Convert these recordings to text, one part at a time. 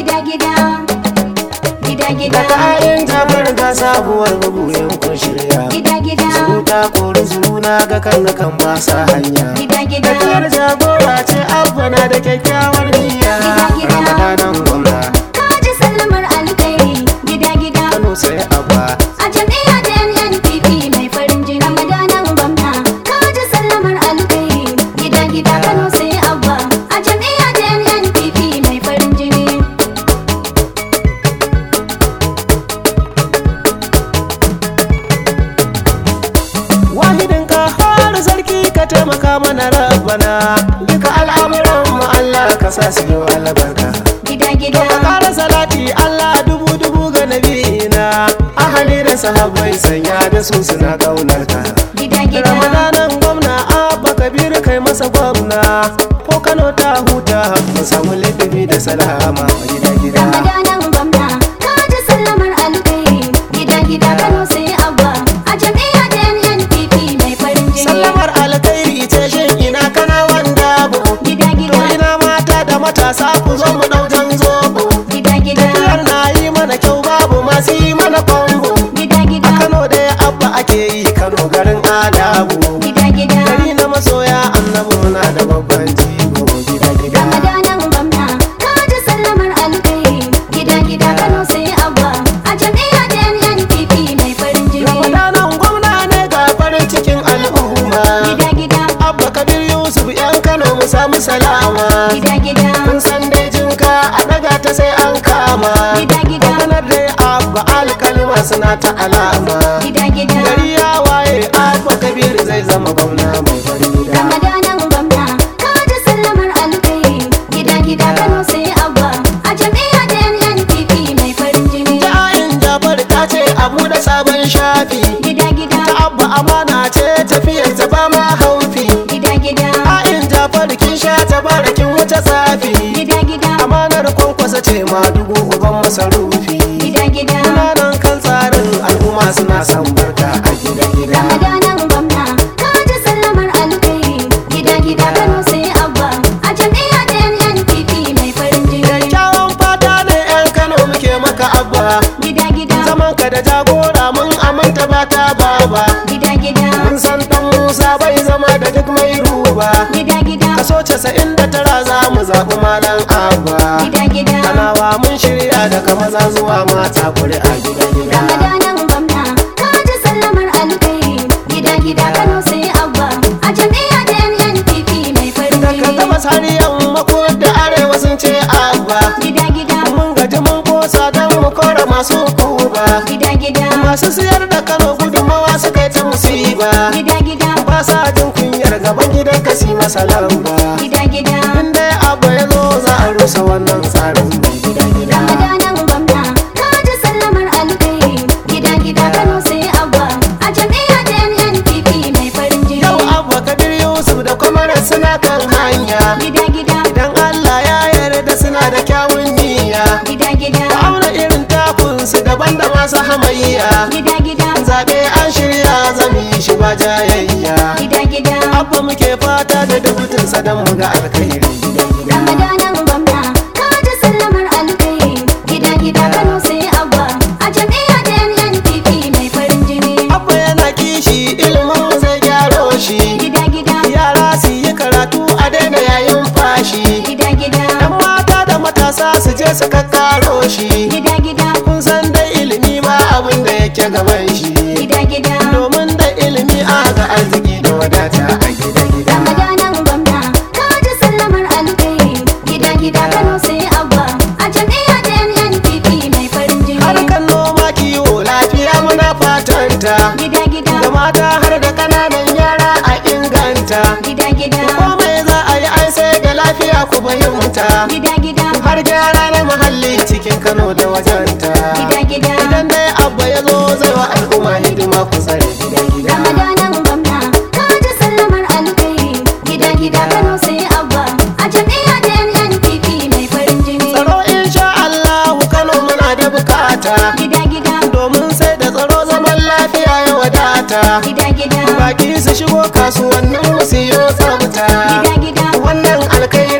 gida gida. Gida gida. Daga ayin tabar ga sabuwar mabuyin kun shirya. Gida gida. Zuta kori zuna ga kan kan ba sa hanya. Gida gida. Tafiyar jagora ce abba na da kyakkyawar niyya. Gida-gida. Ramadanan gwamna. Taimaka mana rabbana. Duka al'amuran mu Allah ka sa su yi wa albarka. Gida gida. Ka kara salati Allah dubu dubu ga nabiyina Ahali da sahabbai sanya da su suna ƙaunar ka gida gida. Ramadanan gwamna Abba Kabir kai masa gwamna. Salama. Gida gida. Kun san dai jinka a daga ta sai an kama. Gida gida. Maganar dai Abba alkalima suna ta alama gida gida. Gari ya waye Abba Kabir zai zama gwamna mai farin gida. Ramadanan gwamna kaji sallamar alkhairi. Gida gida Kano sai abba. A jam'iyya ta NNPP mai farin jini. Ja'in Jafar ta ce a buɗe sabon shafi. Al'umma suna son barka a gida gida. Ramadanan gwamna kaji sallamar alkhairi. Gida gida Kano sai abba. A jam'iyya ta NNPP mai farin jini. Kyakkyawan fata ne 'yan Kano muke maka abba. Gida gida. Zaman ka da jagora mun aminta ba ta baba gida gida. Mun san dan Musa bai zama da duk mai ruba gida gida. Kaso casa'in da tara za mu zaɓi malam abba. Gida gida. Kanawa mun shirya daga maza zuwa mata kuri'a gida gida. Kaji alkhairi gida gida Kano sai abba a jam'iyya ta NNPP mai farin Daga jini gabas har yamma ko da arewa sun ce abba gida gida Mun gaji mun kosa don mu kora masu kuba gida gida Masu siyar da Kano gudunmawa suka yi ta musiba. Gida gida Ba sa jin kunyar gaban gidan kasi masa da masu hamayya. Gida gida. Zaɓe an shirya zami shi ba jayayya. Gida gida. Abba muke fata da dubutin sadan mu ga alkhairi. Gida gida ramadanan gwamna kaji sallamar alkhairi. Gida gida Kano sai abba. A jam'iyya ta NNPP mai farin jini. Abba yana kishi ilimin mu zai gyaro shi. Gida gida. Yara su yi karatu a daina yayin fashi. Gida gida. Yan mata da matasa su je su fahimta. Gida gida Har gyara na muhalli cikin Kano da wajenta. Gida gida Idan dai abba ya zo zai wa al'umma hidima ku tsare gida gida ramadanan gwamna kaji sallamar alkhairi. Gida gida Kano sai abba. A jam'iyya ta NNPP mai farin jini. Tsaro insha Allah Kano muna da buƙata. Gida gida Domin sai da tsaro zaman lafiya ya wadata. Gida gida Baki su shigo kasuwannin mu su yi tsafta gida gida Wannan alkhairin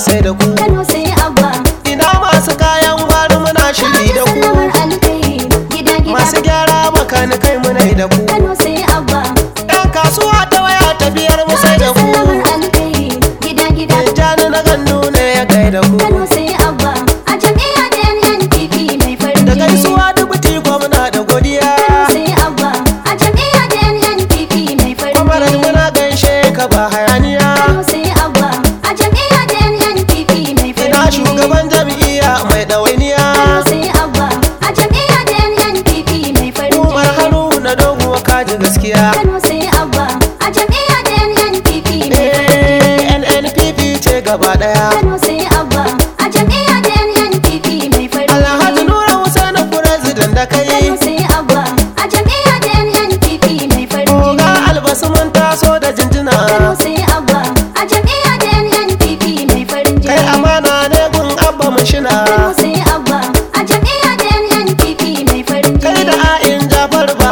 trasero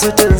certain